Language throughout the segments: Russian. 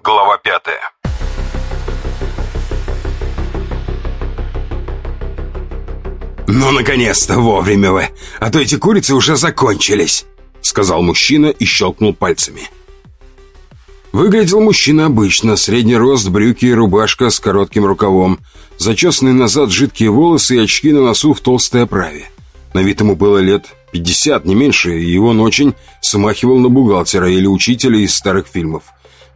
Глава пятая «Ну, наконец-то, вовремя вы! А то эти курицы уже закончились!» Сказал мужчина и щелкнул пальцами. Выглядел мужчина обычно, средний рост, брюки и рубашка с коротким рукавом, зачесанные назад жидкие волосы и очки на носу в толстой оправе. На вид ему было лет 50, не меньше, и он очень смахивал на бухгалтера или учителя из старых фильмов.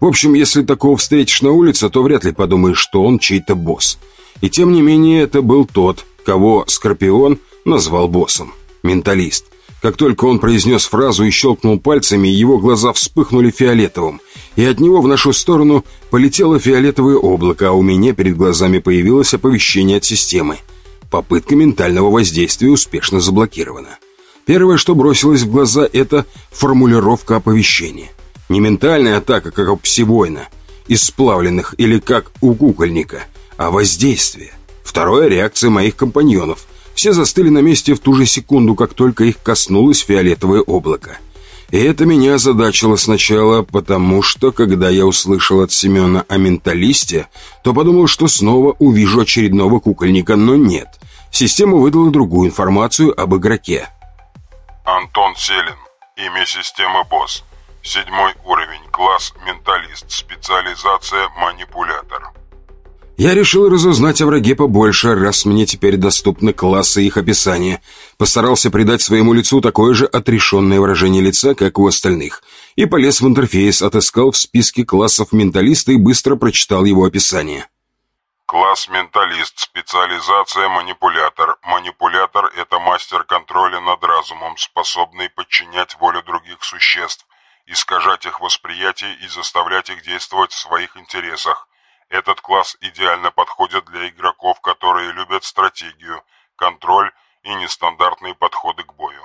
В общем, если такого встретишь на улице, то вряд ли подумаешь, что он чей-то босс. И тем не менее, это был тот, кого Скорпион назвал боссом. Менталист. Как только он произнес фразу и щелкнул пальцами, его глаза вспыхнули фиолетовым, и от него в нашу сторону полетело фиолетовое облако, а у меня перед глазами появилось оповещение от системы. Попытка ментального воздействия успешно заблокирована. Первое, что бросилось в глаза, это формулировка оповещения. Не ментальная атака, как у псивойна, из сплавленных или как у кукольника, а воздействие. Второе – реакция моих компаньонов. Все застыли на месте в ту же секунду, как только их коснулось фиолетовое облако. И это меня озадачило сначала, потому что, когда я услышал от Семена о менталисте, то подумал, что снова увижу очередного кукольника, но нет. Система выдала другую информацию об игроке. Антон Селин. Имя системы «Босс». Седьмой уровень. Класс «Менталист». Специализация «Манипулятор». Я решил разузнать о враге побольше, раз мне теперь доступны классы их описания. Постарался придать своему лицу такое же отрешенное выражение лица, как у остальных. И полез в интерфейс, отыскал в списке классов менталиста и быстро прочитал его описание. Класс «Менталист». Специализация «Манипулятор». Манипулятор – это мастер контроля над разумом, способный подчинять волю других существ, искажать их восприятие и заставлять их действовать в своих интересах. Этот класс идеально подходит для игроков, которые любят стратегию, контроль и нестандартные подходы к бою.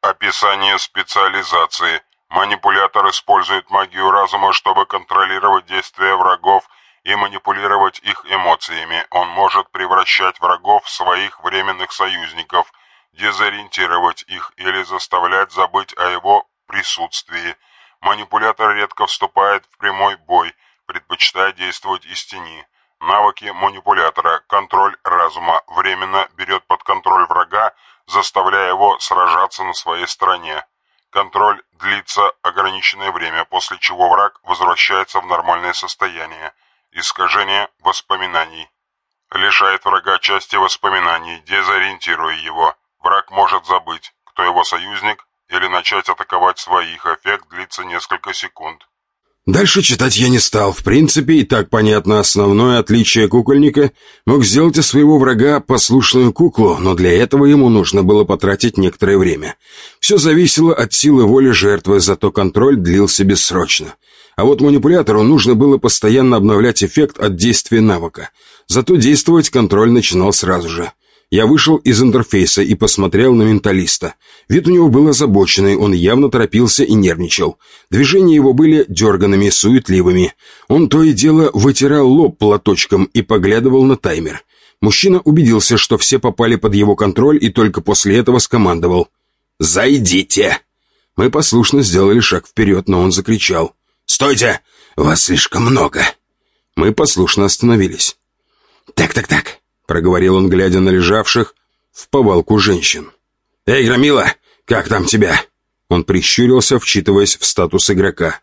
Описание специализации. Манипулятор использует магию разума, чтобы контролировать действия врагов и манипулировать их эмоциями. Он может превращать врагов в своих временных союзников, дезориентировать их или заставлять забыть о его присутствии. Манипулятор редко вступает в прямой бой, предпочитая действовать из тени. Навыки манипулятора, контроль разума, временно берет под контроль врага, заставляя его сражаться на своей стороне. Контроль длится ограниченное время, после чего враг возвращается в нормальное состояние. Искажение воспоминаний. Лишает врага части воспоминаний, дезориентируя его. Враг может забыть, кто его союзник, или начать атаковать своих. Эффект длится несколько секунд. Дальше читать я не стал. В принципе, и так понятно основное отличие кукольника. Мог сделать из своего врага послушную куклу, но для этого ему нужно было потратить некоторое время. Все зависело от силы воли жертвы, зато контроль длился бессрочно. А вот манипулятору нужно было постоянно обновлять эффект от действия навыка. Зато действовать контроль начинал сразу же. Я вышел из интерфейса и посмотрел на менталиста. Вид у него был озабоченный, он явно торопился и нервничал. Движения его были дерганными, суетливыми. Он то и дело вытирал лоб платочком и поглядывал на таймер. Мужчина убедился, что все попали под его контроль и только после этого скомандовал. «Зайдите!» Мы послушно сделали шаг вперед, но он закричал. «Стойте! Вас слишком много!» Мы послушно остановились. «Так-так-так, проговорил он, глядя на лежавших в повалку женщин. «Эй, Громила, как там тебя?» Он прищурился, вчитываясь в статус игрока.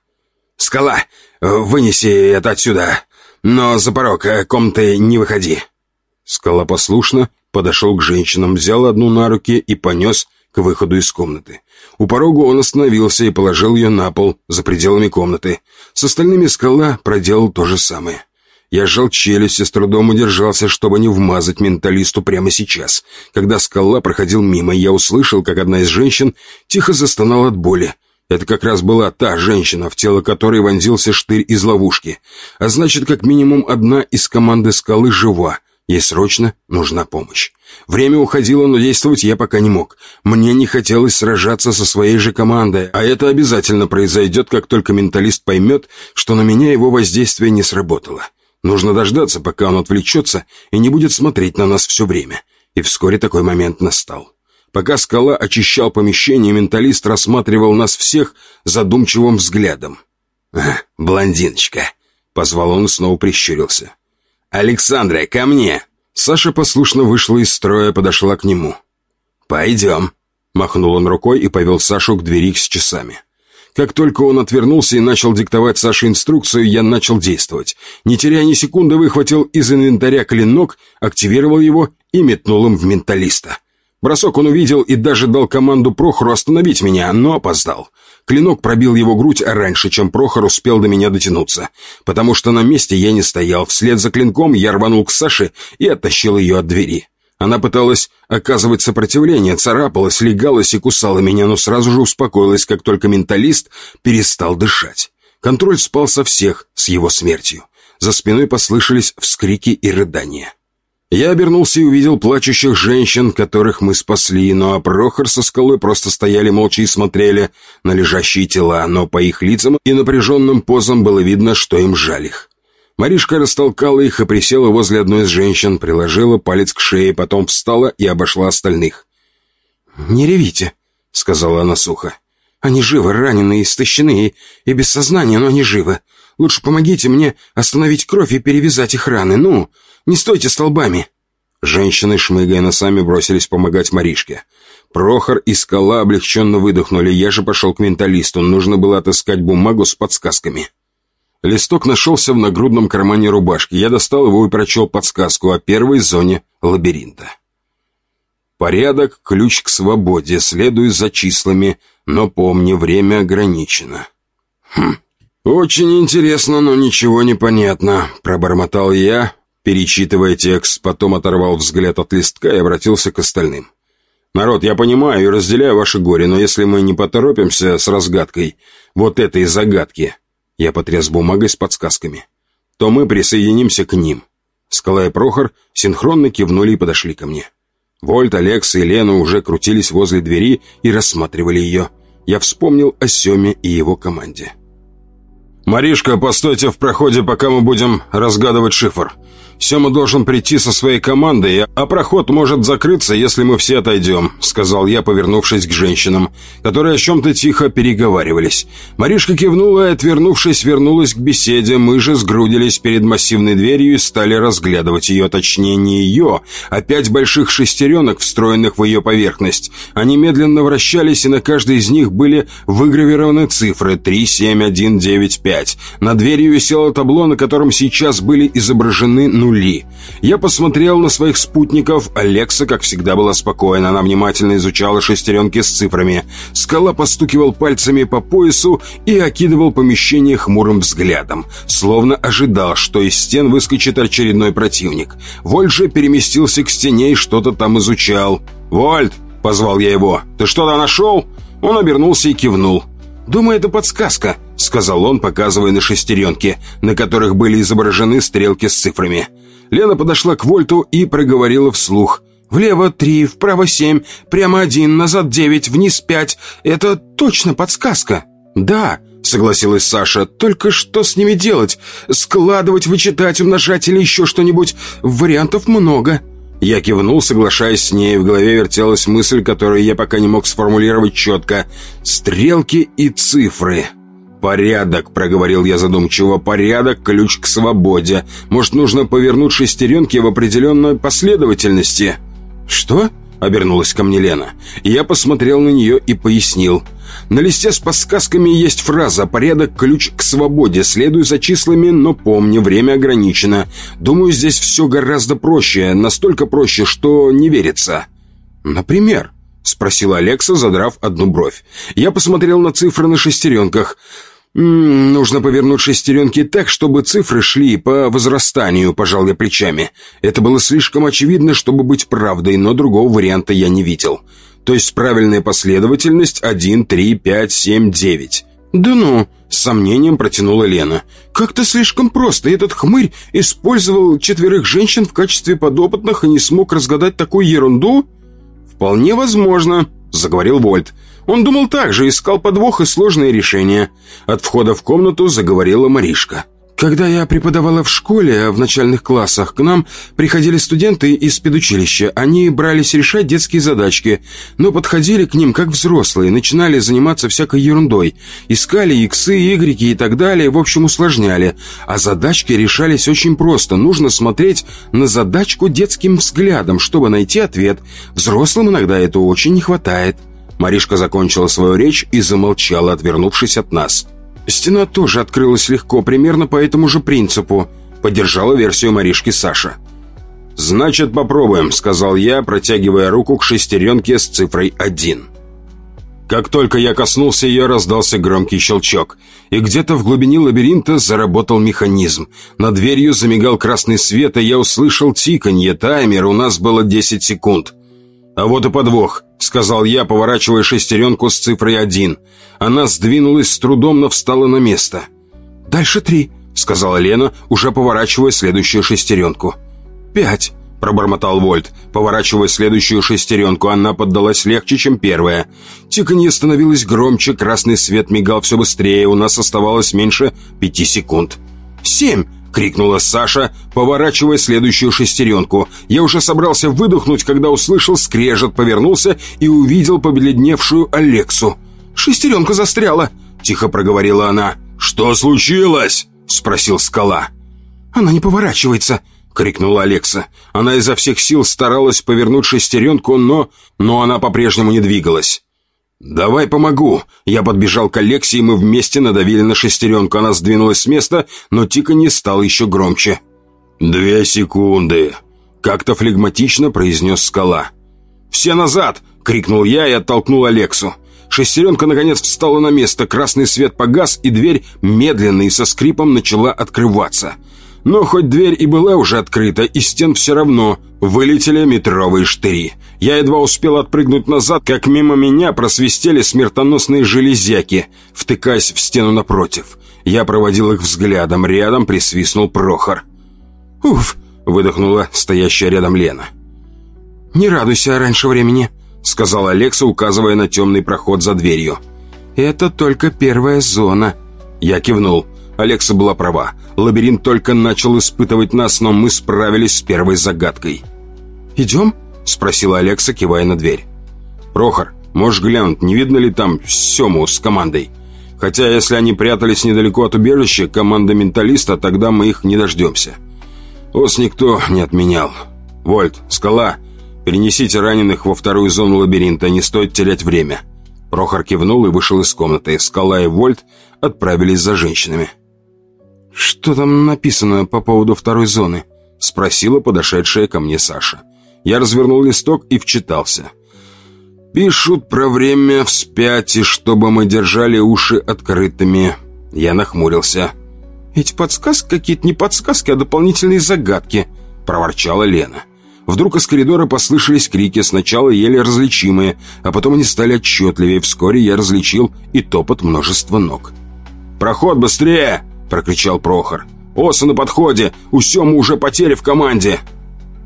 «Скала, вынеси это отсюда, но за порог э, комнаты не выходи». Скала послушно подошел к женщинам, взял одну на руки и понес к выходу из комнаты. У порога он остановился и положил ее на пол за пределами комнаты. С остальными скала проделал то же самое. Я сжал челюсть и с трудом удержался, чтобы не вмазать менталисту прямо сейчас. Когда скала проходил мимо, я услышал, как одна из женщин тихо застонала от боли. Это как раз была та женщина, в тело которой вонзился штырь из ловушки. А значит, как минимум одна из команды скалы жива. Ей срочно нужна помощь. Время уходило, но действовать я пока не мог. Мне не хотелось сражаться со своей же командой, а это обязательно произойдет, как только менталист поймет, что на меня его воздействие не сработало. Нужно дождаться, пока он отвлечется и не будет смотреть на нас все время. И вскоре такой момент настал. Пока скала очищал помещение, менталист рассматривал нас всех задумчивым взглядом. «А, блондиночка, Позвал он и снова прищурился. «Александра, ко мне!» Саша послушно вышла из строя, подошла к нему. «Пойдем», — махнул он рукой и повел Сашу к двери с часами. Как только он отвернулся и начал диктовать Саше инструкцию, я начал действовать. Не теряя ни секунды, выхватил из инвентаря клинок, активировал его и метнул им в менталиста. Бросок он увидел и даже дал команду Прохору остановить меня, но опоздал. Клинок пробил его грудь раньше, чем Прохор успел до меня дотянуться. Потому что на месте я не стоял. Вслед за клинком я рванул к Саше и оттащил ее от двери. Она пыталась оказывать сопротивление, царапалась, легалась и кусала меня, но сразу же успокоилась, как только менталист перестал дышать. Контроль спал со всех с его смертью. За спиной послышались вскрики и рыдания. Я обернулся и увидел плачущих женщин, которых мы спасли, но а Прохор со скалой просто стояли молча и смотрели на лежащие тела, но по их лицам и напряженным позам было видно, что им жаль их. Маришка растолкала их и присела возле одной из женщин, приложила палец к шее, потом встала и обошла остальных. «Не ревите», — сказала она сухо. «Они живы, ранены, истощены и, и без сознания, но они живы. Лучше помогите мне остановить кровь и перевязать их раны. Ну, не стойте столбами!» Женщины, шмыгая носами, бросились помогать Маришке. Прохор и Скала облегченно выдохнули. Я же пошел к менталисту. Нужно было отыскать бумагу с подсказками. Листок нашелся в нагрудном кармане рубашки. Я достал его и прочел подсказку о первой зоне лабиринта. Порядок – ключ к свободе. Следуй за числами, но помни, время ограничено. Хм. «Очень интересно, но ничего не понятно», – пробормотал я, перечитывая текст, потом оторвал взгляд от листка и обратился к остальным. «Народ, я понимаю и разделяю ваше горе, но если мы не поторопимся с разгадкой вот этой загадки...» Я потряс бумагой с подсказками. «То мы присоединимся к ним». Скала и Прохор синхронно кивнули и подошли ко мне. Вольт, Алекс и Лена уже крутились возле двери и рассматривали ее. Я вспомнил о Семе и его команде. «Маришка, постойте в проходе, пока мы будем разгадывать шифр. Сема должен прийти со своей командой, а проход может закрыться, если мы все отойдем», — сказал я, повернувшись к женщинам, которые о чем-то тихо переговаривались. Маришка кивнула и, отвернувшись, вернулась к беседе. Мы же сгрудились перед массивной дверью и стали разглядывать ее, точнее не ее, а пять больших шестеренок, встроенных в ее поверхность. Они медленно вращались, и на каждой из них были выгравированы цифры 3, 7, 1, 9, 5. На дверью висело табло, на котором сейчас были изображены нули. Я посмотрел на своих спутников. Алекса, как всегда, была спокойна. Она внимательно изучала шестеренки с цифрами. Скала постукивал пальцами по поясу и окидывал помещение хмурым взглядом, словно ожидал, что из стен выскочит очередной противник. Вольт же переместился к стене и что-то там изучал. «Вольт!» — позвал я его. «Ты что-то нашел?» Он обернулся и кивнул. «Думаю, это подсказка», — сказал он, показывая на шестеренки, на которых были изображены стрелки с цифрами. Лена подошла к Вольту и проговорила вслух. «Влево три, вправо семь, прямо один, назад девять, вниз пять. Это точно подсказка». «Да», — согласилась Саша, — «только что с ними делать? Складывать, вычитать, умножать или еще что-нибудь? Вариантов много». Я кивнул, соглашаясь с ней. В голове вертелась мысль, которую я пока не мог сформулировать четко. «Стрелки и цифры». «Порядок», — проговорил я задумчиво, — «порядок — ключ к свободе. Может, нужно повернуть шестеренки в определенной последовательности?» «Что?» — обернулась ко мне Лена. Я посмотрел на нее и пояснил. На листе с подсказками есть фраза «Порядок – ключ к свободе. Следуй за числами, но помни, время ограничено». Думаю, здесь все гораздо проще. Настолько проще, что не верится. «Например?» – спросила Алекса, задрав одну бровь. Я посмотрел на цифры на шестеренках – «М -м, «Нужно повернуть шестеренки так, чтобы цифры шли по возрастанию», — пожал я плечами. Это было слишком очевидно, чтобы быть правдой, но другого варианта я не видел. То есть правильная последовательность 1, 3, 5, 7, 9. «Да ну!» — с сомнением протянула Лена. «Как-то слишком просто. Этот хмырь использовал четверых женщин в качестве подопытных и не смог разгадать такую ерунду?» «Вполне возможно», — заговорил Вольт. Он думал так же, искал подвох и сложные решения. От входа в комнату заговорила Маришка. Когда я преподавала в школе, в начальных классах, к нам приходили студенты из педучилища. Они брались решать детские задачки, но подходили к ним как взрослые, начинали заниматься всякой ерундой. Искали иксы, игреки и так далее, в общем, усложняли. А задачки решались очень просто. Нужно смотреть на задачку детским взглядом, чтобы найти ответ. Взрослым иногда этого очень не хватает. Маришка закончила свою речь и замолчала, отвернувшись от нас. Стена тоже открылась легко, примерно по этому же принципу. Поддержала версию Маришки Саша. «Значит, попробуем», — сказал я, протягивая руку к шестеренке с цифрой один. Как только я коснулся ее, раздался громкий щелчок, и где-то в глубине лабиринта заработал механизм. Над дверью замигал красный свет, и я услышал тиканье. Таймер у нас было 10 секунд. А вот и подвох. — сказал я, поворачивая шестеренку с цифрой один. Она сдвинулась с трудом, но встала на место. «Дальше три», — сказала Лена, уже поворачивая следующую шестеренку. «Пять», — пробормотал Вольт, поворачивая следующую шестеренку. Она поддалась легче, чем первая. Тиканье становилось громче, красный свет мигал все быстрее, у нас оставалось меньше пяти секунд. «Семь», — крикнула Саша, поворачивая следующую шестеренку. Я уже собрался выдохнуть, когда услышал скрежет, повернулся и увидел побледневшую Алексу. «Шестеренка застряла», — тихо проговорила она. «Что случилось?» — спросил скала. «Она не поворачивается», — крикнула Алекса. Она изо всех сил старалась повернуть шестеренку, но... но она по-прежнему не двигалась. «Давай помогу!» Я подбежал к Алексе, и мы вместе надавили на шестеренку. Она сдвинулась с места, но тиканье стало еще громче. «Две секунды!» Как-то флегматично произнес скала. «Все назад!» — крикнул я и оттолкнул Алексу. Шестеренка наконец встала на место, красный свет погас, и дверь медленно и со скрипом начала открываться. Но хоть дверь и была уже открыта, из стен все равно вылетели метровые штыри. Я едва успел отпрыгнуть назад, как мимо меня просвистели смертоносные железяки, втыкаясь в стену напротив. Я проводил их взглядом, рядом присвистнул Прохор. «Уф!» — выдохнула стоящая рядом Лена. «Не радуйся раньше времени», — сказал Алекса, указывая на темный проход за дверью. «Это только первая зона». Я кивнул. Алекса была права. Лабиринт только начал испытывать нас, но мы справились с первой загадкой. «Идем?» — спросила Алекса, кивая на дверь. «Прохор, можешь глянуть, не видно ли там Сему с командой? Хотя, если они прятались недалеко от убежища, команда менталиста, тогда мы их не дождемся. Ос никто не отменял. Вольт, Скала, перенесите раненых во вторую зону лабиринта, не стоит терять время». Прохор кивнул и вышел из комнаты. Скала и Вольт отправились за женщинами. «Что там написано по поводу второй зоны?» — спросила подошедшая ко мне Саша. Я развернул листок и вчитался. «Пишут про время вспять, и чтобы мы держали уши открытыми». Я нахмурился. «Эти подсказки какие-то не подсказки, а дополнительные загадки», — проворчала Лена. Вдруг из коридора послышались крики, сначала еле различимые, а потом они стали отчетливее. Вскоре я различил и топот множества ног. «Проход быстрее!» — прокричал Прохор. «Оса на подходе! У Семы уже потери в команде!»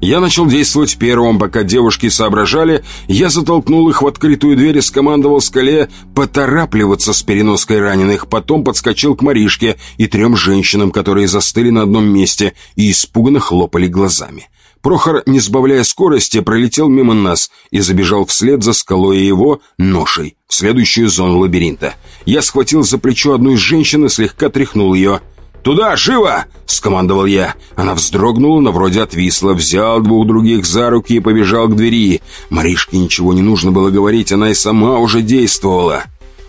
Я начал действовать первым, пока девушки соображали. Я затолкнул их в открытую дверь и скомандовал скале поторапливаться с переноской раненых. Потом подскочил к Маришке и трем женщинам, которые застыли на одном месте и испуганно хлопали глазами. Прохор, не сбавляя скорости, пролетел мимо нас и забежал вслед за скалой его ношей в следующую зону лабиринта. Я схватил за плечо одну из женщин и слегка тряхнул ее. «Туда, живо!» — скомандовал я. Она вздрогнула, но вроде отвисла, взял двух других за руки и побежал к двери. Маришке ничего не нужно было говорить, она и сама уже действовала.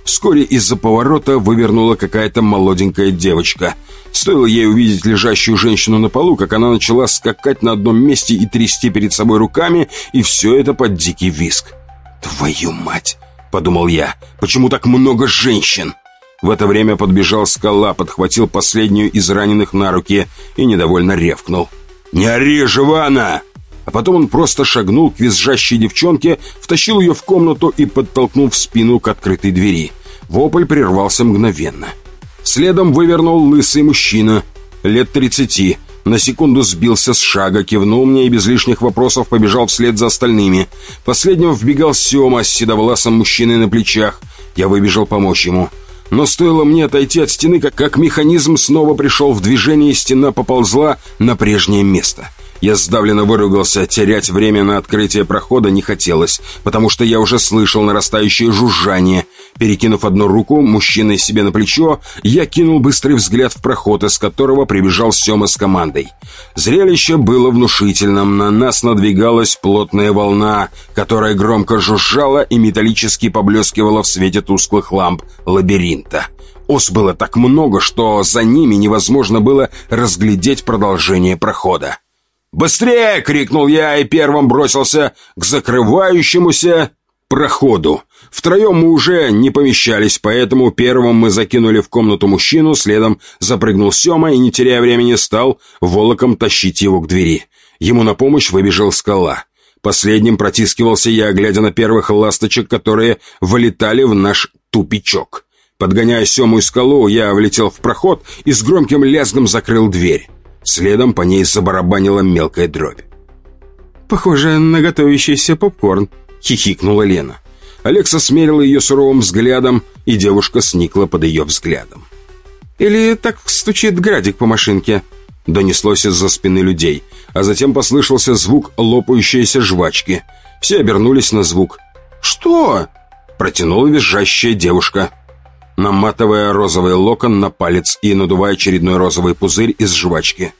Вскоре из-за поворота вывернула какая-то молоденькая девочка. Стоило ей увидеть лежащую женщину на полу, как она начала скакать на одном месте и трясти перед собой руками, и все это под дикий виск. «Твою мать!» — подумал я. «Почему так много женщин?» В это время подбежал скала, подхватил последнюю из раненых на руки и недовольно ревкнул. «Не ори, Живана!» А потом он просто шагнул к визжащей девчонке, втащил ее в комнату и подтолкнул в спину к открытой двери. Вопль прервался мгновенно. Следом вывернул лысый мужчина, лет тридцати. На секунду сбился с шага, кивнул мне и без лишних вопросов побежал вслед за остальными. Последним вбегал Сема с седовласым мужчиной на плечах. Я выбежал помочь ему. Но стоило мне отойти от стены, как, как механизм снова пришел в движение, и стена поползла на прежнее место — я сдавленно выругался, терять время на открытие прохода не хотелось, потому что я уже слышал нарастающее жужжание. Перекинув одну руку мужчиной себе на плечо, я кинул быстрый взгляд в проход, из которого прибежал Сема с командой. Зрелище было внушительным, на нас надвигалась плотная волна, которая громко жужжала и металлически поблескивала в свете тусклых ламп лабиринта. Ос было так много, что за ними невозможно было разглядеть продолжение прохода. «Быстрее!» — крикнул я и первым бросился к закрывающемуся проходу. Втроем мы уже не помещались, поэтому первым мы закинули в комнату мужчину, следом запрыгнул Сема и, не теряя времени, стал волоком тащить его к двери. Ему на помощь выбежал скала. Последним протискивался я, глядя на первых ласточек, которые вылетали в наш тупичок. Подгоняя Сему и скалу, я влетел в проход и с громким лязгом закрыл дверь. Следом по ней забарабанила мелкая дробь. «Похоже на готовящийся попкорн», — хихикнула Лена. Алекса смерила ее суровым взглядом, и девушка сникла под ее взглядом. «Или так стучит градик по машинке?» Донеслось из-за спины людей, а затем послышался звук лопающейся жвачки. Все обернулись на звук. «Что?» — протянула визжащая девушка наматывая розовый локон на палец и надувая очередной розовый пузырь из жвачки.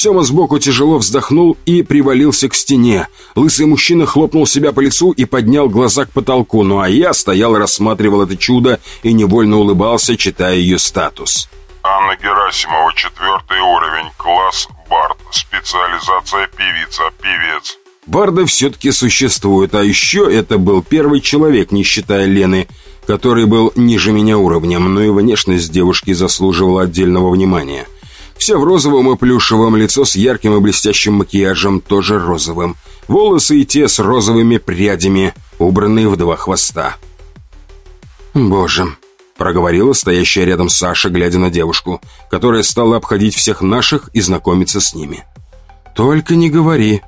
Сема сбоку тяжело вздохнул и привалился к стене. Лысый мужчина хлопнул себя по лицу и поднял глаза к потолку, ну а я стоял и рассматривал это чудо и невольно улыбался, читая ее статус. Анна Герасимова, четвертый уровень, класс Бард, специализация певица, певец. Барды все-таки существуют, а еще это был первый человек, не считая Лены, который был ниже меня уровнем, но и внешность девушки заслуживала отдельного внимания. Все в розовом и плюшевом, лицо с ярким и блестящим макияжем, тоже розовым. Волосы и те с розовыми прядями, убранные в два хвоста. «Боже», — проговорила стоящая рядом Саша, глядя на девушку, которая стала обходить всех наших и знакомиться с ними. «Только не говори».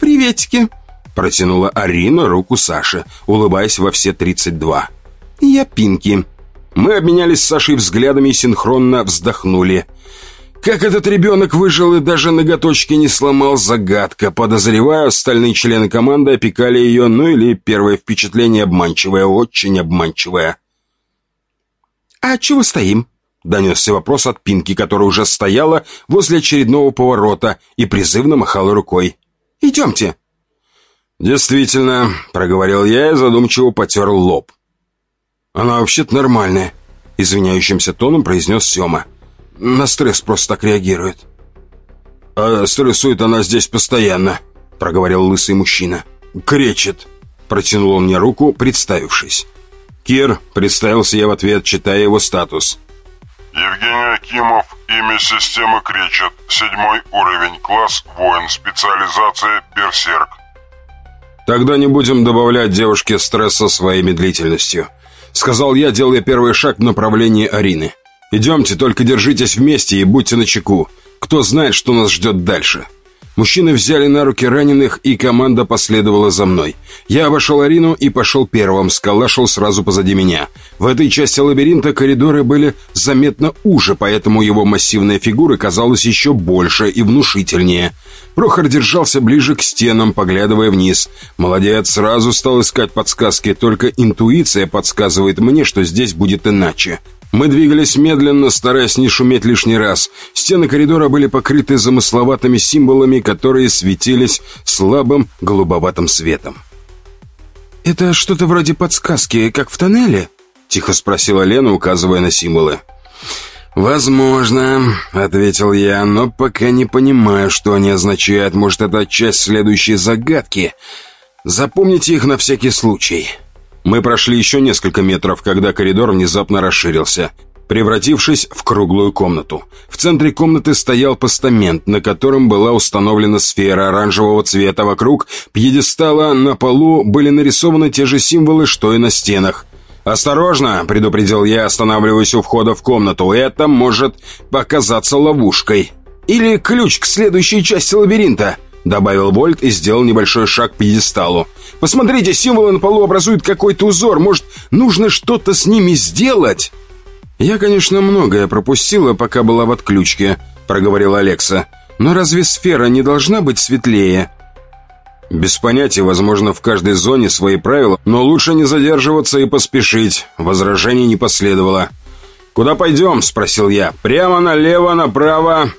«Приветики», — протянула Арина руку Саше, улыбаясь во все тридцать два. «Я Пинки». Мы обменялись с Сашей взглядами и синхронно вздохнули. Как этот ребенок выжил и даже ноготочки не сломал, загадка. Подозреваю, остальные члены команды опекали ее, ну или первое впечатление обманчивое, очень обманчивое. «А чего стоим?» — донесся вопрос от Пинки, которая уже стояла возле очередного поворота и призывно махала рукой. «Идемте». «Действительно», — проговорил я и задумчиво потер лоб. «Она вообще-то нормальная», — извиняющимся тоном произнес Сема. «На стресс просто так реагирует». «А стрессует она здесь постоянно», — проговорил лысый мужчина. «Кречет», — протянул он мне руку, представившись. «Кир», — представился я в ответ, читая его статус. Евгений Акимов, имя системы Кречет, седьмой уровень, класс воин, специализация Берсерк. Тогда не будем добавлять девушке стресса своей медлительностью. Сказал я, делая первый шаг в направлении Арины. «Идемте, только держитесь вместе и будьте начеку. Кто знает, что нас ждет дальше». Мужчины взяли на руки раненых, и команда последовала за мной. Я обошел Арину и пошел первым, скала шел сразу позади меня. В этой части лабиринта коридоры были заметно уже, поэтому его массивная фигура казалась еще больше и внушительнее. Прохор держался ближе к стенам, поглядывая вниз. Молодец, сразу стал искать подсказки, только интуиция подсказывает мне, что здесь будет иначе. Мы двигались медленно, стараясь не шуметь лишний раз. Стены коридора были покрыты замысловатыми символами, которые светились слабым голубоватым светом. «Это что-то вроде подсказки, как в тоннеле?» — тихо спросила Лена, указывая на символы. «Возможно», — ответил я, — «но пока не понимаю, что они означают. Может, это часть следующей загадки. Запомните их на всякий случай». Мы прошли еще несколько метров, когда коридор внезапно расширился, превратившись в круглую комнату. В центре комнаты стоял постамент, на котором была установлена сфера оранжевого цвета. Вокруг пьедестала на полу были нарисованы те же символы, что и на стенах. «Осторожно!» — предупредил я, останавливаясь у входа в комнату. «Это может показаться ловушкой». «Или ключ к следующей части лабиринта», Добавил Вольт и сделал небольшой шаг к пьедесталу. «Посмотрите, символы на полу образуют какой-то узор. Может, нужно что-то с ними сделать?» «Я, конечно, многое пропустила, пока была в отключке», — проговорила Алекса. «Но разве сфера не должна быть светлее?» «Без понятия, возможно, в каждой зоне свои правила, но лучше не задерживаться и поспешить». Возражений не последовало. «Куда пойдем?» — спросил я. «Прямо налево, направо?»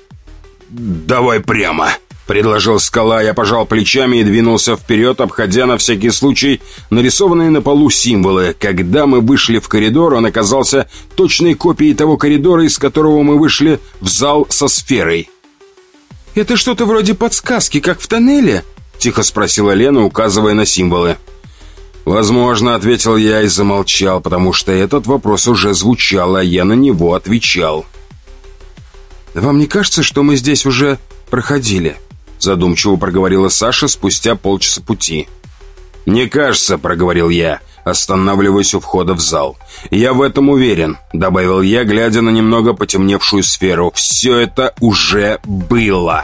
«Давай прямо», — предложил скала. Я пожал плечами и двинулся вперед, обходя на всякий случай нарисованные на полу символы. Когда мы вышли в коридор, он оказался точной копией того коридора, из которого мы вышли в зал со сферой. «Это что-то вроде подсказки, как в тоннеле?» — тихо спросила Лена, указывая на символы. «Возможно», — ответил я и замолчал, потому что этот вопрос уже звучал, а я на него отвечал. «Вам не кажется, что мы здесь уже проходили?» Задумчиво проговорила Саша спустя полчаса пути. «Не кажется», — проговорил я, останавливаясь у входа в зал. «Я в этом уверен», — добавил я, глядя на немного потемневшую сферу. «Все это уже было».